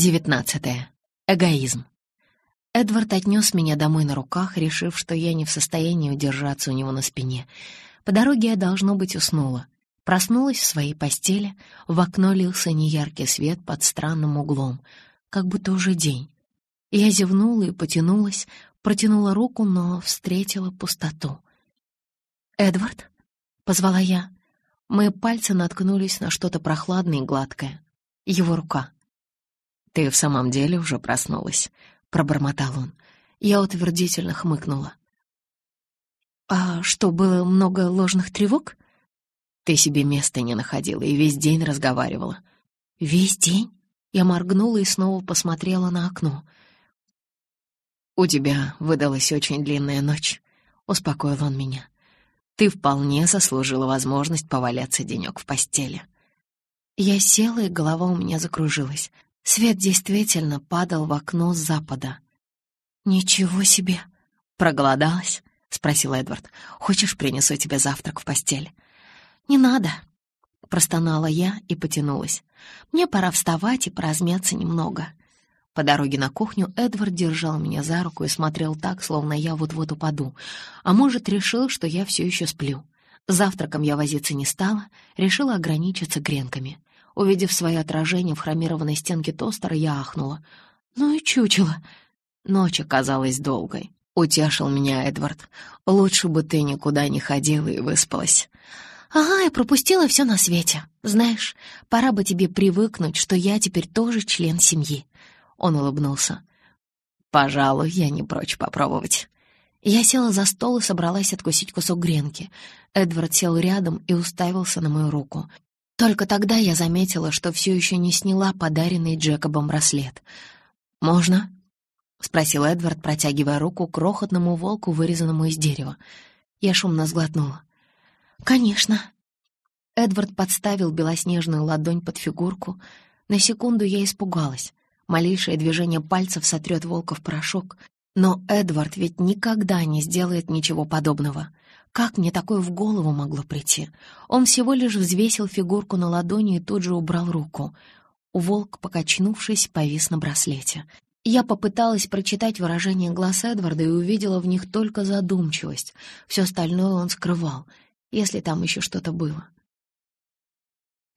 Глава девятнадцатая. Эгоизм. Эдвард отнес меня домой на руках, решив, что я не в состоянии удержаться у него на спине. По дороге я, должно быть, уснула. Проснулась в своей постели, в окно лился неяркий свет под странным углом, как будто уже день. Я зевнула и потянулась, протянула руку, но встретила пустоту. «Эдвард?» — позвала я. Мои пальцы наткнулись на что-то прохладное и гладкое. Его рука. «Ты в самом деле уже проснулась?» — пробормотал он. Я утвердительно хмыкнула. «А что, было много ложных тревог?» «Ты себе места не находила и весь день разговаривала». «Весь день?» Я моргнула и снова посмотрела на окно. «У тебя выдалась очень длинная ночь», — успокоил он меня. «Ты вполне заслужила возможность поваляться денек в постели». Я села, и голова у меня закружилась. Свет действительно падал в окно с запада. «Ничего себе!» «Проголодалась?» — спросил Эдвард. «Хочешь, принесу тебе завтрак в постель?» «Не надо!» — простонала я и потянулась. «Мне пора вставать и поразмяться немного». По дороге на кухню Эдвард держал меня за руку и смотрел так, словно я вот-вот упаду. А может, решил, что я все еще сплю. Завтраком я возиться не стала, решила ограничиться гренками. Увидев свое отражение в хромированной стенке тостера, я ахнула. «Ну и чучело!» Ночь оказалась долгой. Утешил меня Эдвард. «Лучше бы ты никуда не ходила и выспалась». «Ага, я пропустила все на свете. Знаешь, пора бы тебе привыкнуть, что я теперь тоже член семьи». Он улыбнулся. «Пожалуй, я не прочь попробовать». Я села за стол и собралась откусить кусок гренки. Эдвард сел рядом и уставился на мою руку. Только тогда я заметила, что все еще не сняла подаренный Джекобом браслет. «Можно?» — спросил Эдвард, протягивая руку к крохотному волку, вырезанному из дерева. Я шумно сглотнула. «Конечно». Эдвард подставил белоснежную ладонь под фигурку. На секунду я испугалась. Малейшее движение пальцев сотрет волка в порошок. Но Эдвард ведь никогда не сделает ничего подобного. Как мне такое в голову могло прийти? Он всего лишь взвесил фигурку на ладони и тут же убрал руку. Волк, покачнувшись, повис на браслете. Я попыталась прочитать выражение глаз Эдварда и увидела в них только задумчивость. Все остальное он скрывал, если там еще что-то было.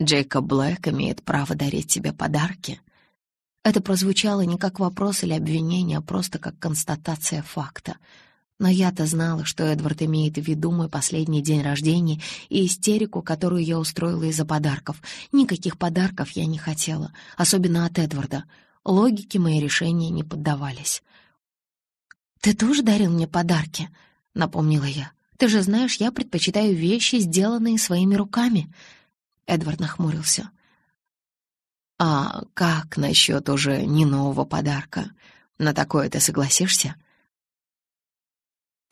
«Джейкоб Блэк имеет право дарить тебе подарки?» Это прозвучало не как вопрос или обвинение, а просто как констатация факта — но я-то знала, что Эдвард имеет в виду мой последний день рождения и истерику, которую я устроила из-за подарков. Никаких подарков я не хотела, особенно от Эдварда. Логике мои решения не поддавались. «Ты тоже дарил мне подарки?» — напомнила я. «Ты же знаешь, я предпочитаю вещи, сделанные своими руками». Эдвард нахмурился. «А как насчет уже не нового подарка? На такое ты согласишься?»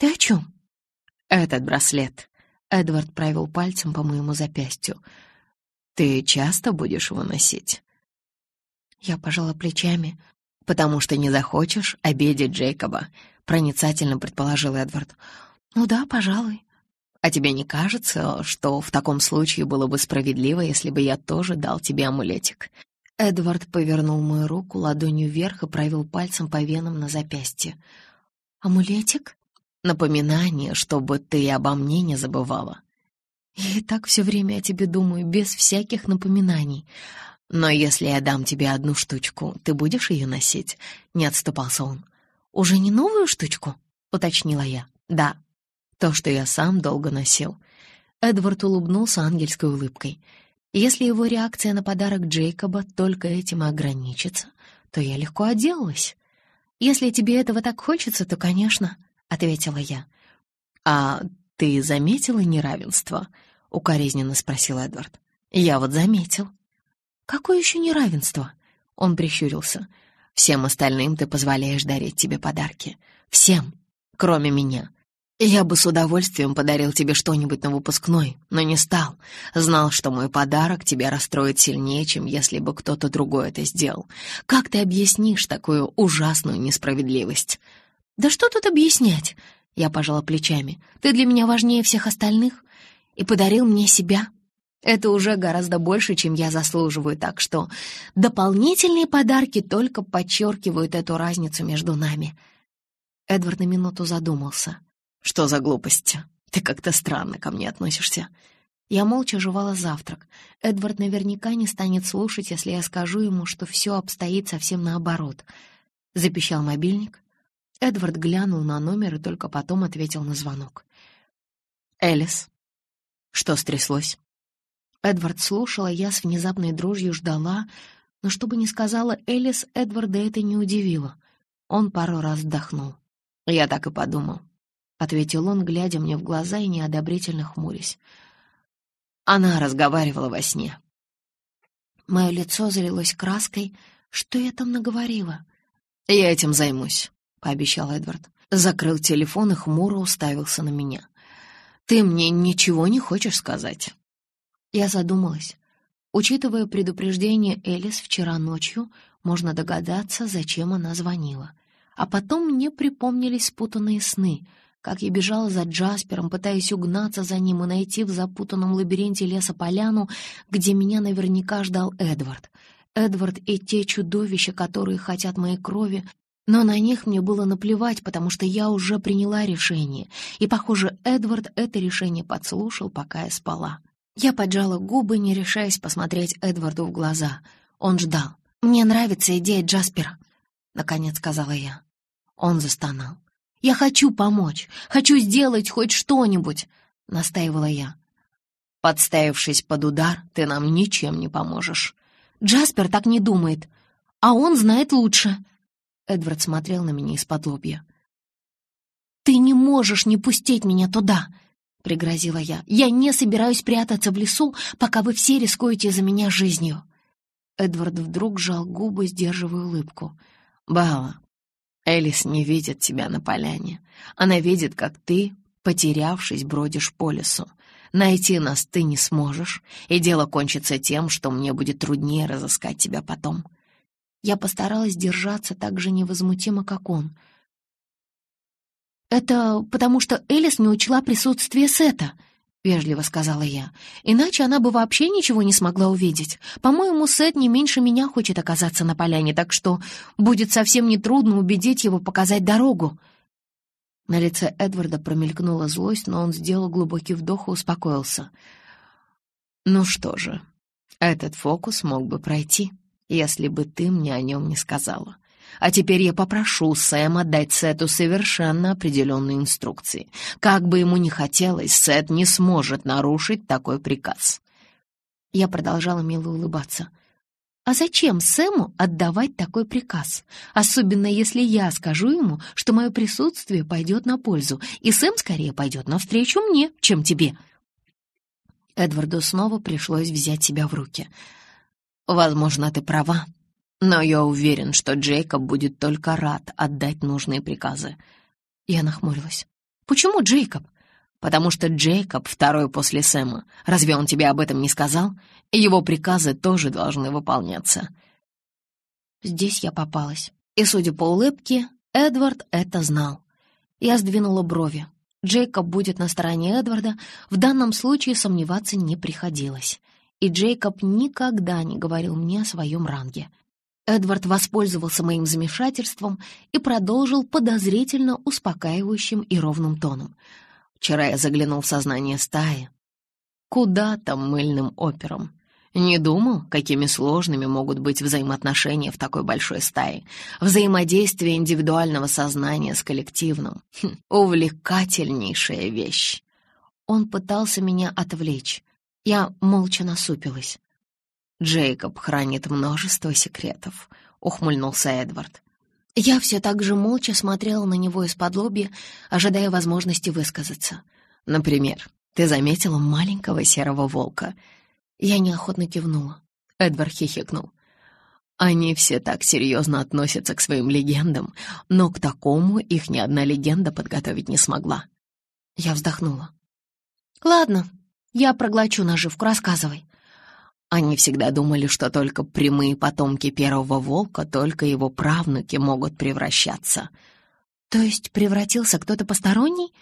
«Ты о чем?» «Этот браслет». Эдвард провел пальцем по моему запястью. «Ты часто будешь его носить?» Я пожала плечами. «Потому что не захочешь обидеть Джейкоба», — проницательно предположил Эдвард. «Ну да, пожалуй». «А тебе не кажется, что в таком случае было бы справедливо, если бы я тоже дал тебе амулетик?» Эдвард повернул мою руку ладонью вверх и провел пальцем по венам на запястье. «Амулетик?» Напоминание, чтобы ты обо мне не забывала. И так все время о тебе думаю, без всяких напоминаний. Но если я дам тебе одну штучку, ты будешь ее носить?» Не отступался он. «Уже не новую штучку?» — уточнила я. «Да, то, что я сам долго носил». Эдвард улыбнулся ангельской улыбкой. Если его реакция на подарок Джейкоба только этим ограничится, то я легко отделалась. Если тебе этого так хочется, то, конечно, ответила я. «А ты заметила неравенство?» — укоризненно спросил Эдвард. «Я вот заметил». «Какое еще неравенство?» — он прищурился. «Всем остальным ты позволяешь дарить тебе подарки. Всем, кроме меня. Я бы с удовольствием подарил тебе что-нибудь на выпускной, но не стал. Знал, что мой подарок тебя расстроит сильнее, чем если бы кто-то другой это сделал. Как ты объяснишь такую ужасную несправедливость?» «Да что тут объяснять?» Я пожала плечами. «Ты для меня важнее всех остальных. и подарил мне себя. Это уже гораздо больше, чем я заслуживаю, так что дополнительные подарки только подчеркивают эту разницу между нами. Эдвард на минуту задумался. «Что за глупости? Ты как-то странно ко мне относишься». Я молча жевала завтрак. Эдвард наверняка не станет слушать, если я скажу ему, что все обстоит совсем наоборот. Запищал мобильник. Эдвард глянул на номер и только потом ответил на звонок. «Элис, что стряслось?» Эдвард слушала, я с внезапной дрожью ждала, но что бы ни сказала Элис, Эдварда это не удивило. Он пару раз вдохнул. «Я так и подумал», — ответил он, глядя мне в глаза и неодобрительно хмурясь. Она разговаривала во сне. Мое лицо залилось краской. Что я там наговорила? «Я этим займусь», — пообещал Эдвард. Закрыл телефон и хмуро уставился на меня. «Ты мне ничего не хочешь сказать?» Я задумалась. Учитывая предупреждение Элис вчера ночью, можно догадаться, зачем она звонила. А потом мне припомнились спутанные сны, как я бежала за Джаспером, пытаясь угнаться за ним и найти в запутанном лабиринте леса поляну, где меня наверняка ждал Эдвард. Эдвард и те чудовища, которые хотят моей крови, но на них мне было наплевать, потому что я уже приняла решение, и, похоже, Эдвард это решение подслушал, пока я спала. Я поджала губы, не решаясь посмотреть Эдварду в глаза. Он ждал. «Мне нравится идея Джаспера», — наконец сказала я. Он застонал. «Я хочу помочь, хочу сделать хоть что-нибудь», — настаивала я. «Подставившись под удар, ты нам ничем не поможешь». «Джаспер так не думает, а он знает лучше». Эдвард смотрел на меня из-под лобья. «Ты не можешь не пустить меня туда!» — пригрозила я. «Я не собираюсь прятаться в лесу, пока вы все рискуете за меня жизнью». Эдвард вдруг сжал губы, сдерживая улыбку. «Бала, Элис не видит тебя на поляне. Она видит, как ты, потерявшись, бродишь по лесу. Найти нас ты не сможешь, и дело кончится тем, что мне будет труднее разыскать тебя потом». Я постаралась держаться так же невозмутимо, как он — «Это потому что Элис не учла присутствие Сета», — вежливо сказала я. «Иначе она бы вообще ничего не смогла увидеть. По-моему, Сет не меньше меня хочет оказаться на поляне, так что будет совсем нетрудно убедить его показать дорогу». На лице Эдварда промелькнула злость, но он сделал глубокий вдох и успокоился. «Ну что же, этот фокус мог бы пройти, если бы ты мне о нем не сказала. А теперь я попрошу Сэма дать Сету совершенно определенные инструкции. Как бы ему ни хотелось, Сет не сможет нарушить такой приказ». Я продолжала мило улыбаться. «А зачем Сэму отдавать такой приказ? Особенно если я скажу ему, что мое присутствие пойдет на пользу, и Сэм скорее пойдет навстречу мне, чем тебе». Эдварду снова пришлось взять себя в руки. «Возможно, ты права», но я уверен, что Джейкоб будет только рад отдать нужные приказы. Я нахмурилась. «Почему Джейкоб?» «Потому что Джейкоб второй после Сэма. Разве он тебе об этом не сказал? Его приказы тоже должны выполняться». Здесь я попалась. И, судя по улыбке, Эдвард это знал. Я сдвинула брови. Джейкоб будет на стороне Эдварда, в данном случае сомневаться не приходилось. И Джейкоб никогда не говорил мне о своем ранге — Эдвард воспользовался моим замешательством и продолжил подозрительно успокаивающим и ровным тоном. «Вчера я заглянул в сознание стаи. Куда там мыльным опером? Не думал, какими сложными могут быть взаимоотношения в такой большой стае. Взаимодействие индивидуального сознания с коллективным. Хм, увлекательнейшая вещь». Он пытался меня отвлечь. Я молча насупилась. Джейкоб хранит множество секретов», — ухмыльнулся Эдвард. Я все так же молча смотрела на него из-под лобья, ожидая возможности высказаться. «Например, ты заметила маленького серого волка?» Я неохотно кивнула. Эдвард хихикнул. Они все так серьезно относятся к своим легендам, но к такому их ни одна легенда подготовить не смогла. Я вздохнула. «Ладно, я проглочу наживку, рассказывай». Они всегда думали, что только прямые потомки первого волка, только его правнуки могут превращаться. То есть превратился кто-то посторонний?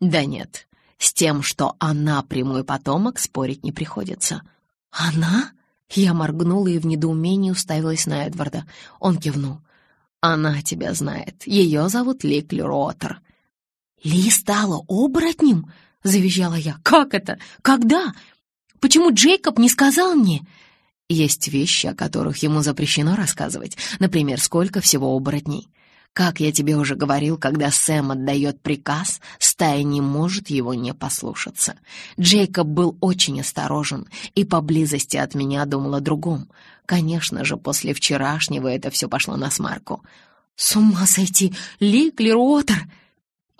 Да нет. С тем, что она прямой потомок, спорить не приходится. «Она?» Я моргнула и в недоумении уставилась на Эдварда. Он кивнул. «Она тебя знает. Ее зовут Ли Клюротер». «Ли стала оборотнем?» — завизжала я. «Как это? Когда? Почему Джейкоб не сказал мне?» Есть вещи, о которых ему запрещено рассказывать. Например, сколько всего оборотней. Как я тебе уже говорил, когда Сэм отдает приказ, стая не может его не послушаться. Джейкоб был очень осторожен и поблизости от меня думал о другом. Конечно же, после вчерашнего это все пошло на смарку. «С ума сойти! Ли Клеруотер!»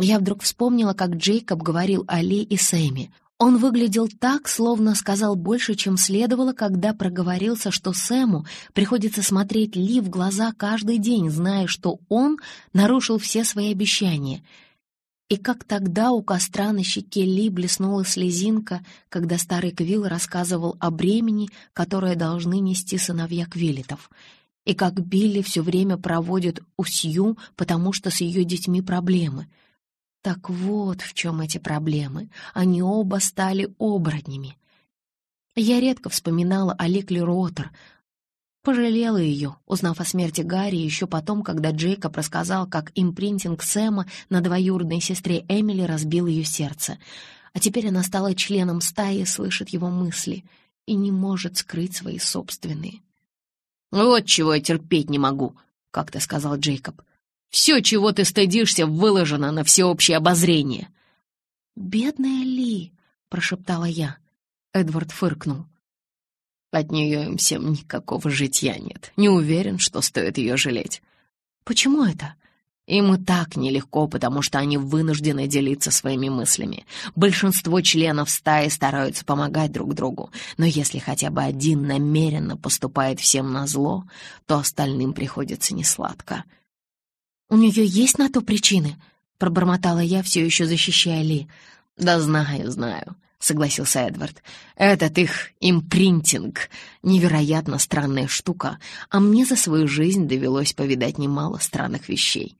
Я вдруг вспомнила, как Джейкоб говорил о Ли и Сэме. Он выглядел так, словно сказал больше, чем следовало, когда проговорился, что Сэму приходится смотреть Ли в глаза каждый день, зная, что он нарушил все свои обещания. И как тогда у костра на щеке Ли блеснула слезинка, когда старый Квилл рассказывал о бремени, которое должны нести сыновья Квиллетов. И как Билли все время проводит у Сью, потому что с ее детьми проблемы — так вот в чем эти проблемы. Они оба стали оборотнями. Я редко вспоминала о Ликли Ротер, Пожалела ее, узнав о смерти Гарри еще потом, когда Джейкоб рассказал, как импринтинг Сэма на двоюродной сестре Эмили разбил ее сердце. А теперь она стала членом стаи, слышит его мысли и не может скрыть свои собственные. «Вот чего я терпеть не могу», — как-то сказал Джейкоб. Все, чего ты стыдишься, выложено на всеобщее обозрение». «Бедная Ли», — прошептала я. Эдвард фыркнул. От нее им всем никакого житья нет. Не уверен, что стоит ее жалеть. Почему это? Им и так нелегко, потому что они вынуждены делиться своими мыслями. Большинство членов стаи стараются помогать друг другу, но если хотя бы один намеренно поступает всем на зло, то остальным приходится несладко. «У нее есть на то причины?» — пробормотала я, все еще защищая Ли. «Да знаю, знаю», — согласился Эдвард. «Этот их импринтинг — невероятно странная штука, а мне за свою жизнь довелось повидать немало странных вещей».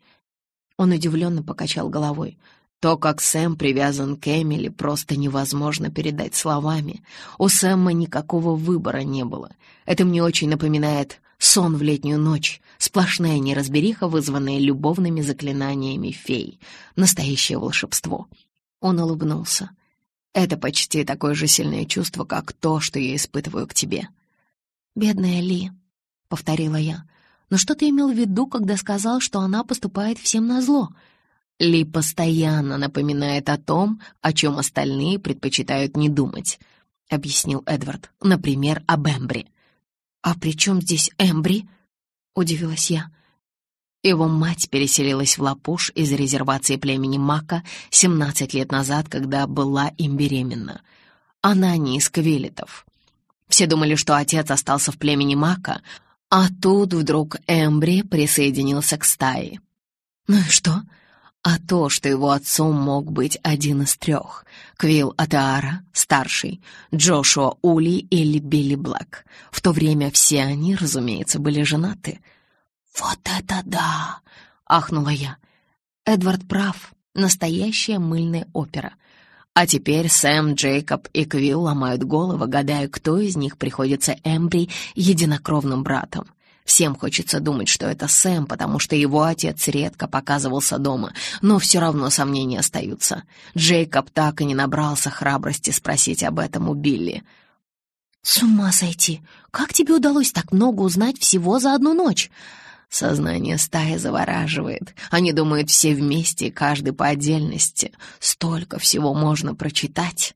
Он удивленно покачал головой. То, как Сэм привязан к Эмили, просто невозможно передать словами. У Сэма никакого выбора не было. Это мне очень напоминает сон в летнюю ночь, сплошная неразбериха, вызванная любовными заклинаниями фей. Настоящее волшебство. Он улыбнулся. Это почти такое же сильное чувство, как то, что я испытываю к тебе. «Бедная Ли», — повторила я. «Но что ты имел в виду, когда сказал, что она поступает всем назло?» Ли постоянно напоминает о том, о чем остальные предпочитают не думать, — объяснил Эдвард. Например, об Эмбри. «А при чем здесь Эмбри?» — удивилась я. Его мать переселилась в Лапуш из резервации племени Мака 17 лет назад, когда была им беременна. Она не из Квилетов. Все думали, что отец остался в племени Мака, а тут вдруг Эмбри присоединился к стае. «Ну и что?» А то, что его отцом мог быть один из трех — Квилл Атаара, старший, Джошуа Ули или Билли Блэк. В то время все они, разумеется, были женаты. «Вот это да!» — ахнула я. Эдвард прав, настоящая мыльная опера. А теперь Сэм, Джейкоб и Квилл ломают головы, гадая, кто из них приходится Эмбри единокровным братом. Всем хочется думать, что это Сэм, потому что его отец редко показывался дома, но все равно сомнения остаются. Джейкоб так и не набрался храбрости спросить об этом у Билли. «С ума сойти! Как тебе удалось так много узнать всего за одну ночь?» Сознание стаи завораживает. Они думают все вместе, каждый по отдельности. Столько всего можно прочитать.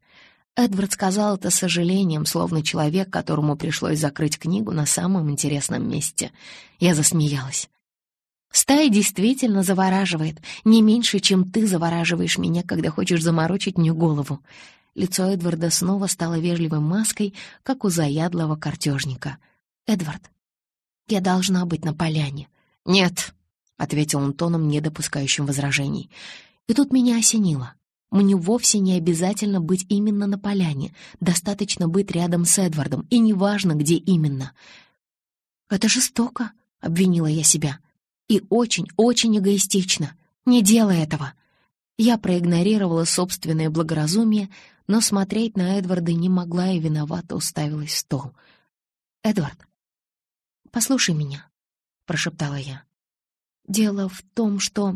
Эдвард сказал это с сожалением, словно человек, которому пришлось закрыть книгу на самом интересном месте. Я засмеялась. «Стая действительно завораживает, не меньше, чем ты завораживаешь меня, когда хочешь заморочить мне голову». Лицо Эдварда снова стало вежливой маской, как у заядлого картежника. «Эдвард, я должна быть на поляне». «Нет», — ответил он тоном, не допускающим возражений. И тут меня осенило. Мне вовсе не обязательно быть именно на поляне, достаточно быть рядом с Эдвардом, и неважно, где именно. «Это жестоко», — обвинила я себя, — «и очень-очень эгоистично. Не делай этого». Я проигнорировала собственное благоразумие, но смотреть на Эдварда не могла и виновато уставилась в стол. «Эдвард, послушай меня», — прошептала я. «Дело в том, что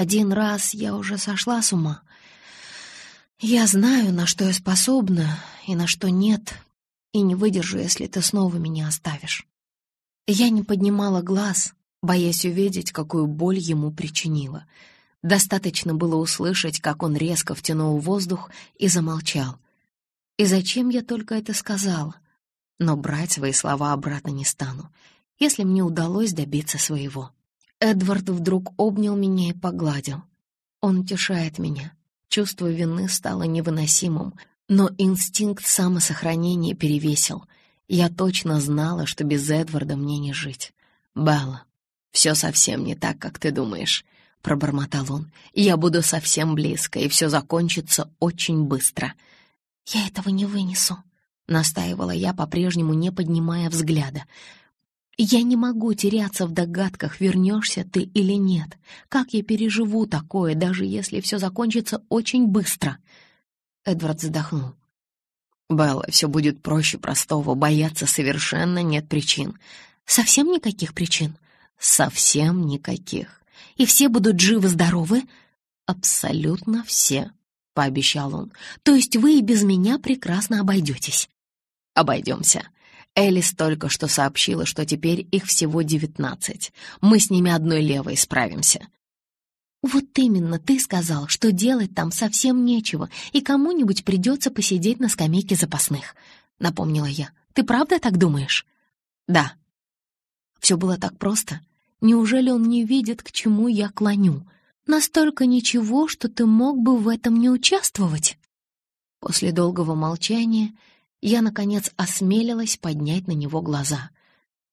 один раз я уже сошла с ума. Я знаю, на что я способна и на что нет, и не выдержу, если ты снова меня оставишь». Я не поднимала глаз, боясь увидеть, какую боль ему причинила — Достаточно было услышать, как он резко втянул воздух и замолчал. И зачем я только это сказала? Но брать свои слова обратно не стану, если мне удалось добиться своего. Эдвард вдруг обнял меня и погладил. Он утешает меня. Чувство вины стало невыносимым, но инстинкт самосохранения перевесил. Я точно знала, что без Эдварда мне не жить. «Белла, все совсем не так, как ты думаешь. — пробормотал он. «Я буду совсем близко, и все закончится очень быстро». «Я этого не вынесу», — настаивала я, по-прежнему не поднимая взгляда. «Я не могу теряться в догадках, вернешься ты или нет. Как я переживу такое, даже если все закончится очень быстро?» Эдвард вздохнул. «Белла, все будет проще простого, бояться совершенно нет причин». «Совсем никаких причин?» «Совсем никаких и все будут живы-здоровы?» «Абсолютно все», — пообещал он. «То есть вы и без меня прекрасно обойдетесь?» «Обойдемся». Элис только что сообщила, что теперь их всего девятнадцать. Мы с ними одной левой справимся. «Вот именно, ты сказал, что делать там совсем нечего, и кому-нибудь придется посидеть на скамейке запасных», — напомнила я. «Ты правда так думаешь?» «Да». Все было так просто. Неужели он не видит, к чему я клоню? Настолько ничего, что ты мог бы в этом не участвовать?» После долгого молчания я, наконец, осмелилась поднять на него глаза.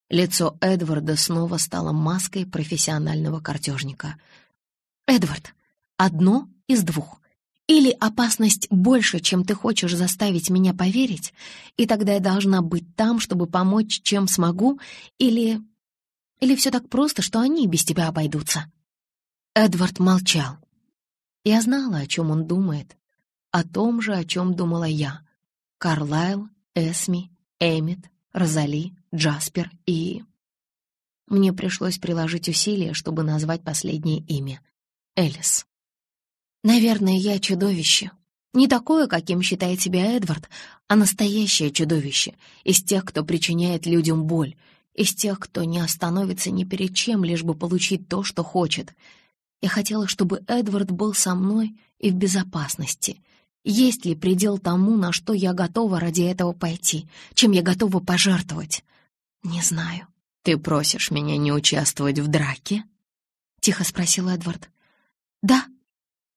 Лицо Эдварда снова стало маской профессионального картежника. «Эдвард, одно из двух. Или опасность больше, чем ты хочешь заставить меня поверить, и тогда я должна быть там, чтобы помочь, чем смогу, или или все так просто, что они без тебя обойдутся?» Эдвард молчал. Я знала, о чем он думает. О том же, о чем думала я. Карлайл, Эсми, Эммет, Розали, Джаспер и... Мне пришлось приложить усилия, чтобы назвать последнее имя. Элис. Наверное, я чудовище. Не такое, каким считает себя Эдвард, а настоящее чудовище, из тех, кто причиняет людям боль, из тех, кто не остановится ни перед чем, лишь бы получить то, что хочет. Я хотела, чтобы Эдвард был со мной и в безопасности. Есть ли предел тому, на что я готова ради этого пойти, чем я готова пожертвовать? Не знаю. «Ты просишь меня не участвовать в драке?» — тихо спросил Эдвард. «Да».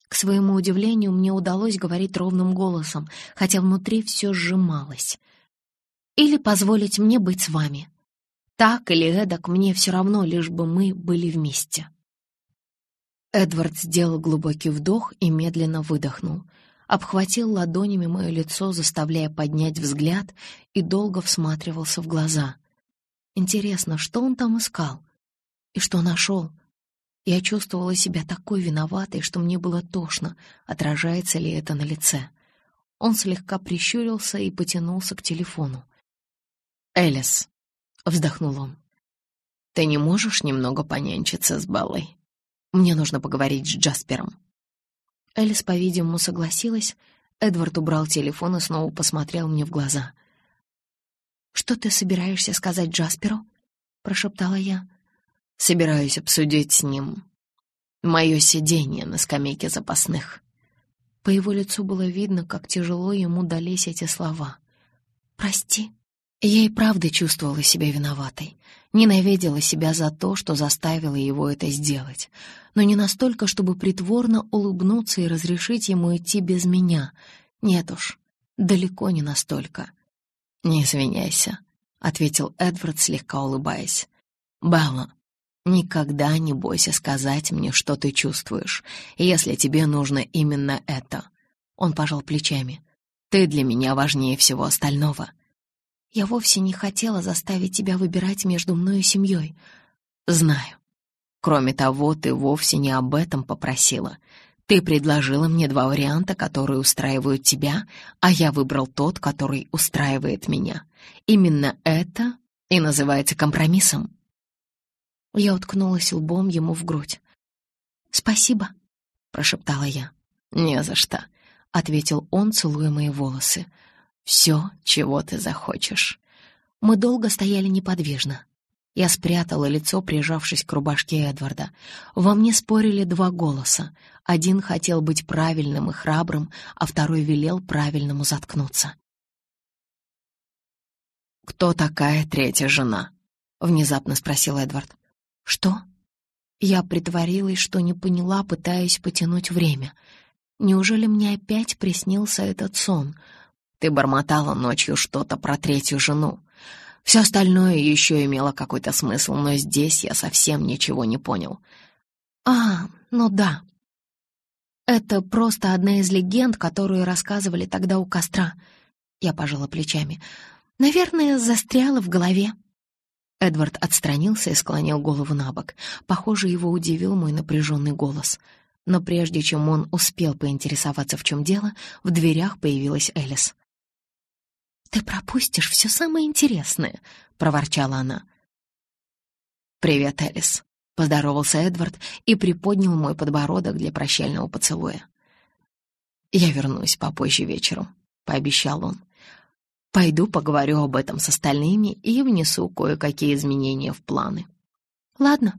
К своему удивлению, мне удалось говорить ровным голосом, хотя внутри все сжималось. «Или позволить мне быть с вами. Так или эдак, мне все равно, лишь бы мы были вместе. Эдвард сделал глубокий вдох и медленно выдохнул. Обхватил ладонями мое лицо, заставляя поднять взгляд, и долго всматривался в глаза. Интересно, что он там искал? И что нашел? Я чувствовала себя такой виноватой, что мне было тошно, отражается ли это на лице. Он слегка прищурился и потянулся к телефону. «Элис», — вздохнул он. «Ты не можешь немного понянчиться с Беллой? Мне нужно поговорить с Джаспером». Элис, по-видимому, согласилась. Эдвард убрал телефон и снова посмотрел мне в глаза. «Что ты собираешься сказать Джасперу?» — прошептала я. «Собираюсь обсудить с ним мое сидение на скамейке запасных». По его лицу было видно, как тяжело ему дались эти слова. «Прости», я и правда чувствовала себя виноватой, ненавидела себя за то, что заставила его это сделать, но не настолько, чтобы притворно улыбнуться и разрешить ему идти без меня. Нет уж, далеко не настолько. «Не извиняйся», — ответил Эдвард, слегка улыбаясь. «Белла, никогда не бойся сказать мне, что ты чувствуешь, если тебе нужно именно это». Он пожал плечами. «Ты для меня важнее всего остального». Я вовсе не хотела заставить тебя выбирать между мной и семьей. Знаю. Кроме того, ты вовсе не об этом попросила. Ты предложила мне два варианта, которые устраивают тебя, а я выбрал тот, который устраивает меня. Именно это и называется компромиссом. Я уткнулась лбом ему в грудь. «Спасибо», — прошептала я. «Не за что», — ответил он, целуя мои волосы. «Все, чего ты захочешь». Мы долго стояли неподвижно. Я спрятала лицо, прижавшись к рубашке Эдварда. Во мне спорили два голоса. Один хотел быть правильным и храбрым, а второй велел правильному заткнуться. «Кто такая третья жена?» — внезапно спросил Эдвард. «Что?» Я притворилась, что не поняла, пытаясь потянуть время. Неужели мне опять приснился этот сон? Ты бормотала ночью что-то про третью жену. Все остальное еще имело какой-то смысл, но здесь я совсем ничего не понял. А, ну да. Это просто одна из легенд, которую рассказывали тогда у костра. Я пожала плечами. Наверное, застряла в голове. Эдвард отстранился и склонил голову на бок. Похоже, его удивил мой напряженный голос. Но прежде чем он успел поинтересоваться, в чем дело, в дверях появилась Элис. «Ты пропустишь все самое интересное», — проворчала она. «Привет, Элис», — поздоровался Эдвард и приподнял мой подбородок для прощального поцелуя. «Я вернусь попозже вечером», — пообещал он. «Пойду поговорю об этом с остальными и внесу кое-какие изменения в планы». «Ладно,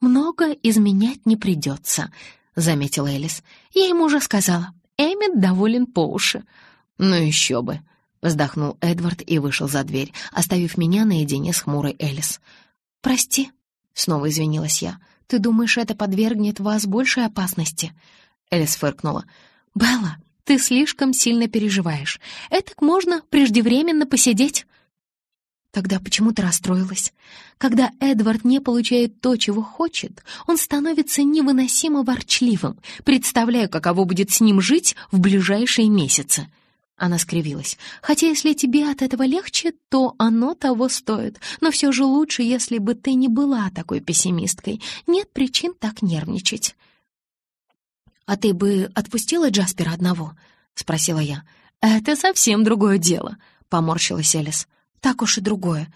много изменять не придется», — заметила Элис. «Я ему уже сказала. Эммет доволен по уши». «Ну еще бы», Вздохнул Эдвард и вышел за дверь, оставив меня наедине с хмурой Элис. «Прости», — снова извинилась я. «Ты думаешь, это подвергнет вас большей опасности?» Элис фыркнула. «Белла, ты слишком сильно переживаешь. Этак можно преждевременно посидеть». Тогда почему ты расстроилась? Когда Эдвард не получает то, чего хочет, он становится невыносимо ворчливым. Представляю, каково будет с ним жить в ближайшие месяцы. Она скривилась. «Хотя если тебе от этого легче, то оно того стоит. Но все же лучше, если бы ты не была такой пессимисткой. Нет причин так нервничать». «А ты бы отпустила Джаспера одного?» — спросила я. «Это совсем другое дело», — поморщилась Элис. «Так уж и другое.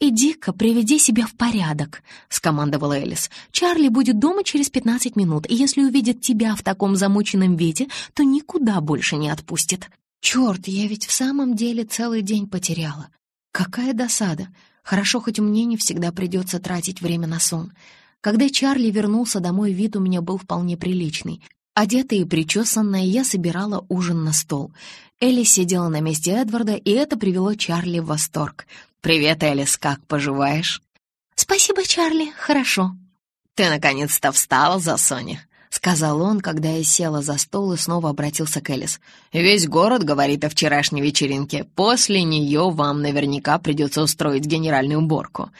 «Иди-ка, приведи себя в порядок», — скомандовала Элис. «Чарли будет дома через пятнадцать минут, и если увидит тебя в таком замученном виде, то никуда больше не отпустит». Черт, я ведь в самом деле целый день потеряла. Какая досада. Хорошо, хоть мне не всегда придется тратить время на сон. Когда Чарли вернулся домой, вид у меня был вполне приличный. Одетая и причесанная, я собирала ужин на стол. Элли сидела на месте Эдварда, и это привело Чарли в восторг. «Привет, Элис, как поживаешь?» «Спасибо, Чарли, хорошо». «Ты наконец-то встала за Соня?» — сказал он, когда я села за стол и снова обратился к Элис. «Весь город говорит о вчерашней вечеринке. После нее вам наверняка придется устроить генеральную уборку».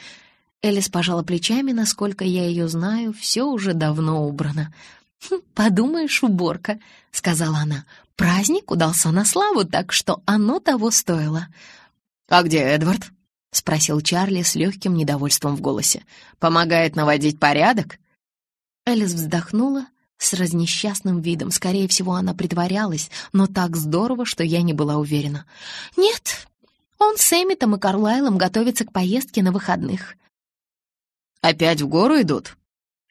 Элис пожала плечами, насколько я ее знаю, все уже давно убрано. «Хм, «Подумаешь, уборка», — сказала она. «Праздник удался на славу, так что оно того стоило». «А где Эдвард?» — спросил Чарли с легким недовольством в голосе. «Помогает наводить порядок?» Элис вздохнула, с разнесчастным видом. Скорее всего, она притворялась, но так здорово, что я не была уверена. «Нет, он с Эмитом и Карлайлом готовится к поездке на выходных». «Опять в гору идут?»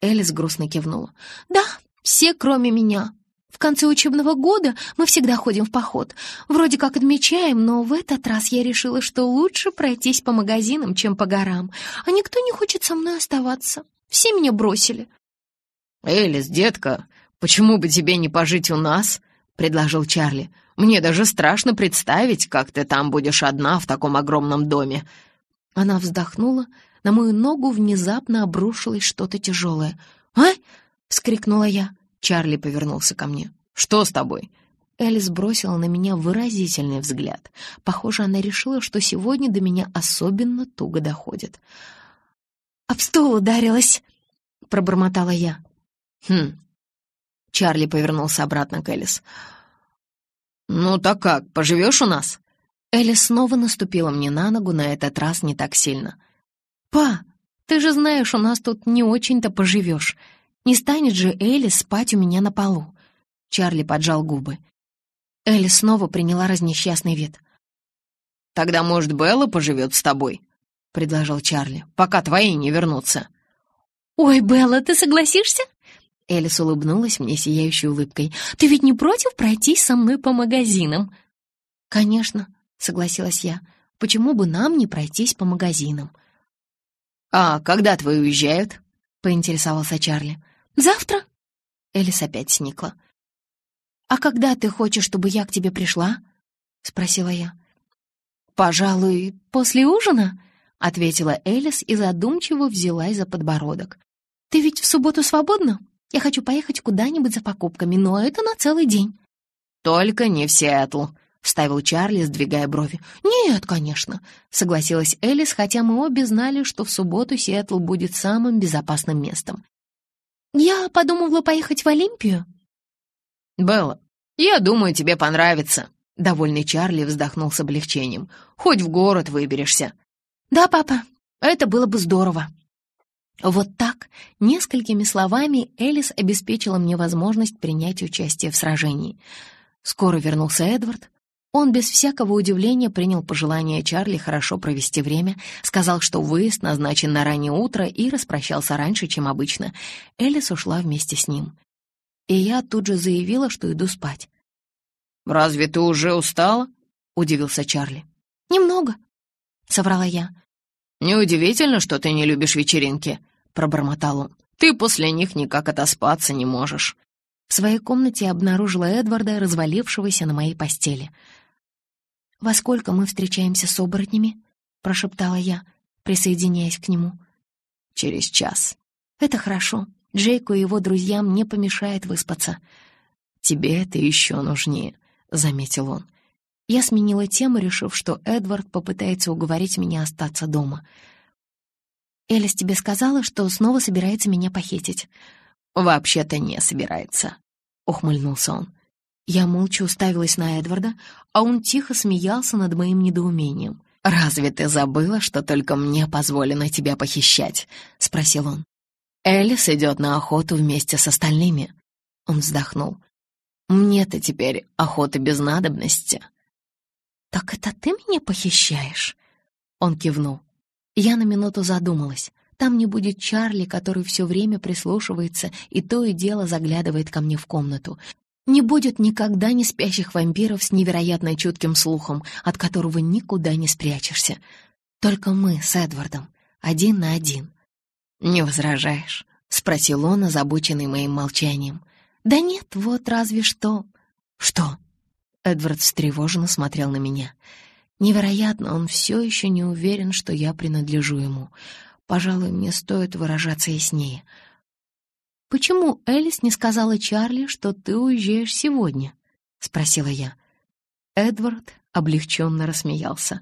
Элис грустно кивнула. «Да, все, кроме меня. В конце учебного года мы всегда ходим в поход. Вроде как отмечаем, но в этот раз я решила, что лучше пройтись по магазинам, чем по горам. А никто не хочет со мной оставаться. Все меня бросили. «Элис, детка, почему бы тебе не пожить у нас?» — предложил Чарли. «Мне даже страшно представить, как ты там будешь одна в таком огромном доме». Она вздохнула, на мою ногу внезапно обрушилось что-то тяжелое. «А?» — вскрикнула я. Чарли повернулся ко мне. «Что с тобой?» Элис бросила на меня выразительный взгляд. Похоже, она решила, что сегодня до меня особенно туго доходит. «Об стол ударилась!» — пробормотала я. «Хм». Чарли повернулся обратно к Элис. «Ну так как, поживешь у нас?» Элис снова наступила мне на ногу, на этот раз не так сильно. «Па, ты же знаешь, у нас тут не очень-то поживешь. Не станет же Элис спать у меня на полу». Чарли поджал губы. Элли снова приняла разнесчастный вид. «Тогда, может, Белла поживет с тобой?» — предложил Чарли, «пока твои не вернутся». «Ой, Белла, ты согласишься?» Элис улыбнулась мне сияющей улыбкой. «Ты ведь не против пройтись со мной по магазинам?» «Конечно», — согласилась я. «Почему бы нам не пройтись по магазинам?» «А когда твои уезжают?» — поинтересовался Чарли. «Завтра?» Элис опять сникла. «А когда ты хочешь, чтобы я к тебе пришла?» — спросила я. «Пожалуй, после ужина?» — ответила Элис и задумчиво взялась за подбородок. «Ты ведь в субботу свободна? Я хочу поехать куда-нибудь за покупками, но это на целый день». «Только не в Сиэтл», — вставил Чарли, сдвигая брови. «Нет, конечно», — согласилась Элис, хотя мы обе знали, что в субботу Сиэтл будет самым безопасным местом. «Я подумывала поехать в Олимпию». «Белла, я думаю, тебе понравится», — довольный Чарли вздохнул с облегчением. «Хоть в город выберешься». «Да, папа, это было бы здорово», вот так, несколькими словами, Элис обеспечила мне возможность принять участие в сражении. Скоро вернулся Эдвард. Он без всякого удивления принял пожелание Чарли хорошо провести время, сказал, что выезд назначен на раннее утро и распрощался раньше, чем обычно. Элис ушла вместе с ним. И я тут же заявила, что иду спать. «Разве ты уже устала?» — удивился Чарли. «Немного», — соврала я. «Неудивительно, что ты не любишь вечеринки», — пробормотал он. «Ты после них никак отоспаться не можешь». В своей комнате обнаружила Эдварда, развалившегося на моей постели. «Во сколько мы встречаемся с оборотнями?» — прошептала я, присоединяясь к нему. «Через час». «Это хорошо. Джейку и его друзьям не помешает выспаться». «Тебе это еще нужнее», — заметил он. Я сменила тему, решив, что Эдвард попытается уговорить меня остаться дома. «Элис тебе сказала, что снова собирается меня похитить?» «Вообще-то не собирается», — ухмыльнулся он. Я молча уставилась на Эдварда, а он тихо смеялся над моим недоумением. «Разве ты забыла, что только мне позволено тебя похищать?» — спросил он. «Элис идет на охоту вместе с остальными». Он вздохнул. «Мне-то теперь охота без надобности». «Так это ты меня похищаешь?» Он кивнул. Я на минуту задумалась. Там не будет Чарли, который все время прислушивается и то и дело заглядывает ко мне в комнату. Не будет никогда не спящих вампиров с невероятно чутким слухом, от которого никуда не спрячешься. Только мы с Эдвардом, один на один. «Не возражаешь?» — спросил он, озабоченный моим молчанием. «Да нет, вот разве что...» «Что?» Эдвард встревоженно смотрел на меня. Невероятно, он все еще не уверен, что я принадлежу ему. Пожалуй, мне стоит выражаться яснее. «Почему Элис не сказала Чарли, что ты уезжаешь сегодня?» — спросила я. Эдвард облегченно рассмеялся.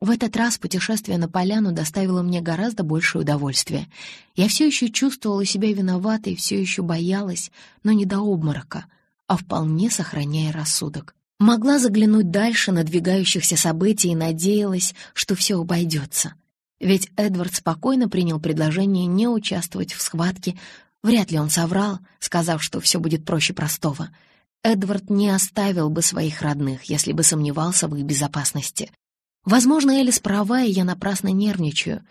В этот раз путешествие на поляну доставило мне гораздо большее удовольствие. Я все еще чувствовала себя виноватой, все еще боялась, но не до обморока — а вполне сохраняя рассудок. Могла заглянуть дальше надвигающихся событий и надеялась, что все обойдется. Ведь Эдвард спокойно принял предложение не участвовать в схватке. Вряд ли он соврал, сказав, что все будет проще простого. Эдвард не оставил бы своих родных, если бы сомневался в их безопасности. Возможно, Элис права, и я напрасно нервничаю.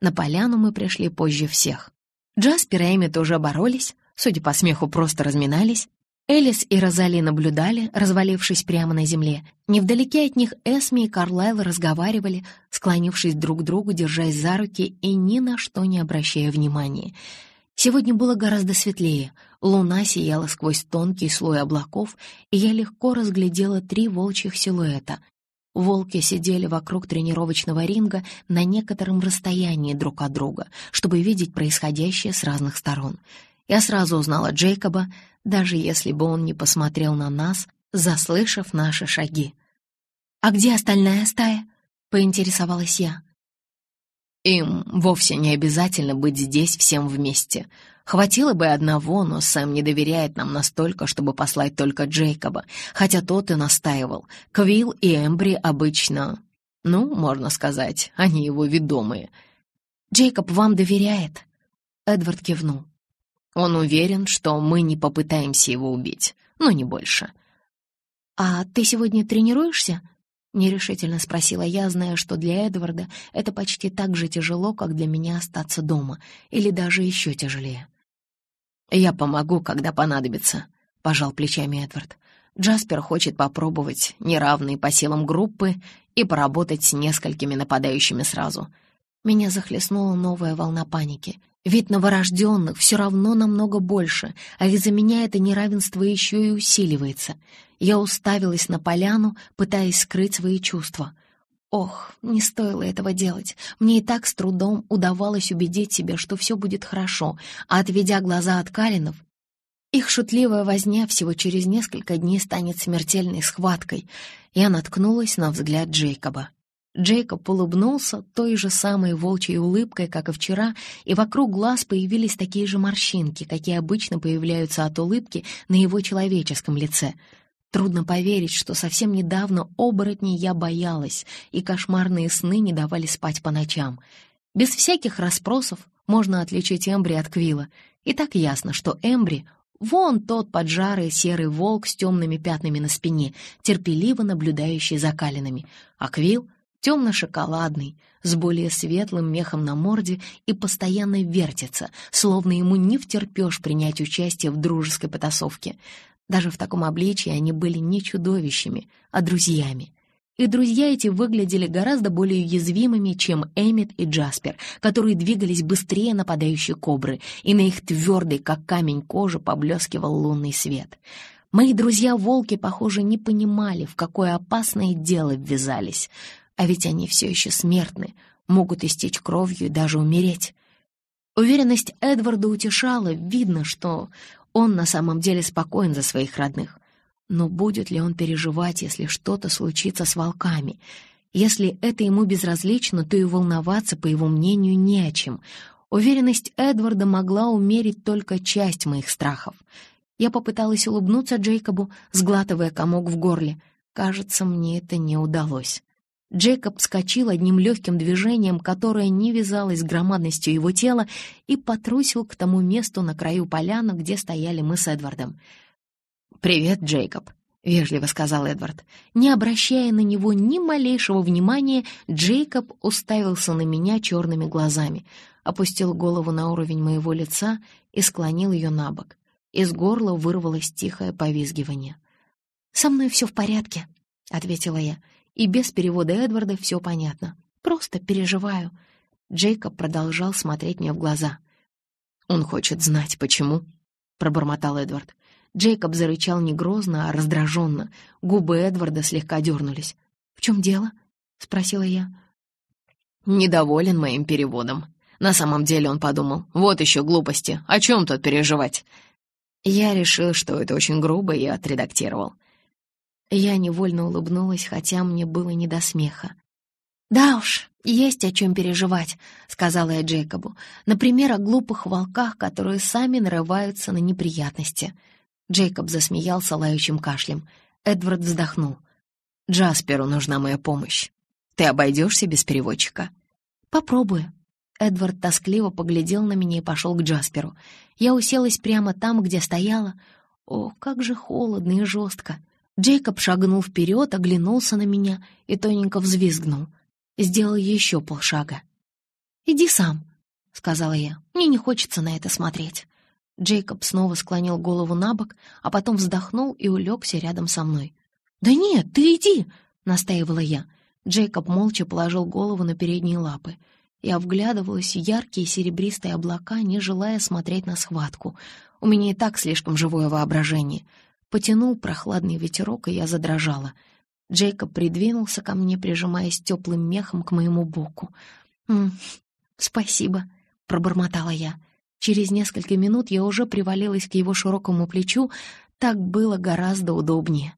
На поляну мы пришли позже всех. Джаспер и Эми тоже боролись, судя по смеху, просто разминались. Элис и Розали наблюдали, развалившись прямо на земле. Невдалеке от них Эсми и Карлайл разговаривали, склонившись друг к другу, держась за руки и ни на что не обращая внимания. Сегодня было гораздо светлее. Луна сияла сквозь тонкий слой облаков, и я легко разглядела три волчьих силуэта. Волки сидели вокруг тренировочного ринга на некотором расстоянии друг от друга, чтобы видеть происходящее с разных сторон — я сразу узнала Джейкоба, даже если бы он не посмотрел на нас, заслышав наши шаги. «А где остальная стая?» — поинтересовалась я. «Им вовсе не обязательно быть здесь всем вместе. Хватило бы одного, но Сэм не доверяет нам настолько, чтобы послать только Джейкоба, хотя тот и настаивал. Квилл и Эмбри обычно... Ну, можно сказать, они его ведомые». «Джейкоб вам доверяет?» Эдвард кивнул. Он уверен, что мы не попытаемся его убить. но не больше. «А ты сегодня тренируешься?» — нерешительно спросила я, зная, что для Эдварда это почти так же тяжело, как для меня остаться дома, или даже еще тяжелее. «Я помогу, когда понадобится», — пожал плечами Эдвард. «Джаспер хочет попробовать неравные по силам группы и поработать с несколькими нападающими сразу». Меня захлестнула новая волна паники. Ведь новорожденных все равно намного больше, а из-за меня это неравенство еще и усиливается. Я уставилась на поляну, пытаясь скрыть свои чувства. Ох, не стоило этого делать. Мне и так с трудом удавалось убедить себя, что все будет хорошо, а отведя глаза от Калинов, их шутливая возня всего через несколько дней станет смертельной схваткой. Я наткнулась на взгляд Джейкоба. Джейкоб улыбнулся той же самой волчьей улыбкой, как и вчера, и вокруг глаз появились такие же морщинки, какие обычно появляются от улыбки на его человеческом лице. Трудно поверить, что совсем недавно оборотней я боялась, и кошмарные сны не давали спать по ночам. Без всяких расспросов можно отличить Эмбри от Квилла. И так ясно, что Эмбри — вон тот поджарый серый волк с темными пятнами на спине, терпеливо наблюдающий за калинами, а Квилл — темно-шоколадный, с более светлым мехом на морде и постоянно вертится, словно ему не втерпешь принять участие в дружеской потасовке. Даже в таком обличии они были не чудовищами, а друзьями. И друзья эти выглядели гораздо более уязвимыми, чем Эммет и Джаспер, которые двигались быстрее нападающей кобры, и на их твердой, как камень кожи, поблескивал лунный свет. Мои друзья-волки, похоже, не понимали, в какое опасное дело ввязались. А ведь они все еще смертны, могут истечь кровью и даже умереть. Уверенность Эдварда утешала, видно, что он на самом деле спокоен за своих родных. Но будет ли он переживать, если что-то случится с волками? Если это ему безразлично, то и волноваться, по его мнению, не о чем. Уверенность Эдварда могла умерить только часть моих страхов. Я попыталась улыбнуться Джейкобу, сглатывая комок в горле. Кажется, мне это не удалось. Джейкоб вскочил одним легким движением, которое не вязалось с громадностью его тела, и потрусил к тому месту на краю поляны, где стояли мы с Эдвардом. «Привет, Джейкоб», — вежливо сказал Эдвард. Не обращая на него ни малейшего внимания, Джейкоб уставился на меня черными глазами, опустил голову на уровень моего лица и склонил ее на бок. Из горла вырвалось тихое повизгивание. «Со мной все в порядке», — ответила я и без перевода Эдварда все понятно. Просто переживаю. Джейкоб продолжал смотреть мне в глаза. «Он хочет знать, почему?» — пробормотал Эдвард. Джейкоб зарычал не грозно, а раздраженно. Губы Эдварда слегка дернулись. «В чем дело?» — спросила я. «Недоволен моим переводом. На самом деле он подумал, вот еще глупости, о чем тут переживать?» Я решил, что это очень грубо, и отредактировал. Я невольно улыбнулась, хотя мне было не до смеха. «Да уж, есть о чем переживать», — сказала я Джейкобу. «Например, о глупых волках, которые сами нарываются на неприятности». Джейкоб засмеялся лающим кашлем. Эдвард вздохнул. «Джасперу нужна моя помощь. Ты обойдешься без переводчика?» «Попробую». Эдвард тоскливо поглядел на меня и пошел к Джасперу. Я уселась прямо там, где стояла. О, как же холодно и жестко. Джейкоб шагнул вперед, оглянулся на меня и тоненько взвизгнул. Сделал еще полшага. «Иди сам», — сказала я. «Мне не хочется на это смотреть». Джейкоб снова склонил голову на бок, а потом вздохнул и улегся рядом со мной. «Да нет, ты иди!» — настаивала я. Джейкоб молча положил голову на передние лапы. Я вглядывалась в яркие серебристые облака, не желая смотреть на схватку. У меня и так слишком живое воображение — Потянул прохладный ветерок, и я задрожала. Джейкоб придвинулся ко мне, прижимаясь теплым мехом к моему боку. «М -м, «Спасибо», — пробормотала я. Через несколько минут я уже привалилась к его широкому плечу, так было гораздо удобнее.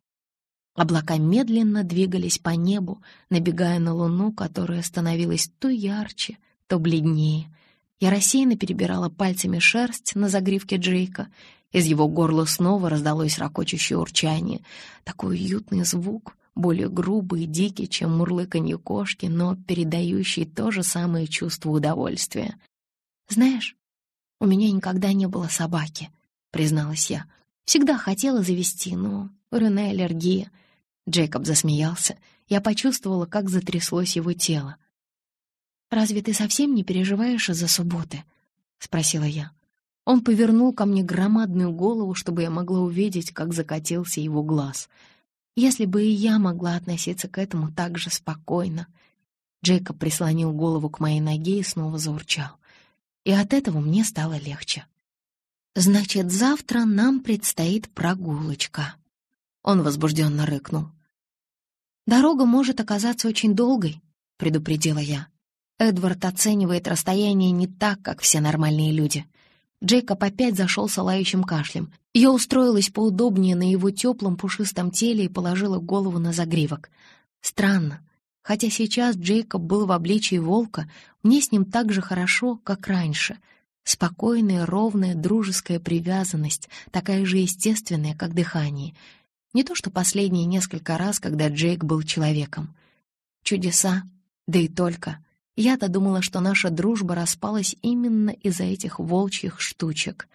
Облака медленно двигались по небу, набегая на луну, которая становилась то ярче, то бледнее. Я рассеянно перебирала пальцами шерсть на загривке Джейка из его горла снова раздалось ракочущее урчание. Такой уютный звук, более грубый и дикий, чем мурлыканье кошки, но передающий то же самое чувство удовольствия. «Знаешь, у меня никогда не было собаки», — призналась я. Всегда хотела завести, но у Рене аллергия. Джейкоб засмеялся. Я почувствовала, как затряслось его тело. «Разве ты совсем не переживаешь из-за субботы?» — спросила я. Он повернул ко мне громадную голову, чтобы я могла увидеть, как закатился его глаз. Если бы и я могла относиться к этому так же спокойно. Джейкоб прислонил голову к моей ноге и снова заурчал. И от этого мне стало легче. «Значит, завтра нам предстоит прогулочка». Он возбужденно рыкнул. «Дорога может оказаться очень долгой», — предупредила я. Эдвард оценивает расстояние не так, как все нормальные люди. Джейкоб опять с лающим кашлем. Я устроилась поудобнее на его теплом пушистом теле и положила голову на загривок. Странно. Хотя сейчас Джейкоб был в обличии волка, мне с ним так же хорошо, как раньше — Спокойная, ровная, дружеская привязанность, такая же естественная, как дыхание. Не то что последние несколько раз, когда Джейк был человеком. Чудеса, да и только. Я-то думала, что наша дружба распалась именно из-за этих волчьих штучек.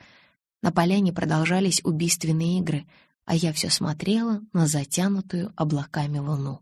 На поляне продолжались убийственные игры, а я все смотрела на затянутую облаками луну.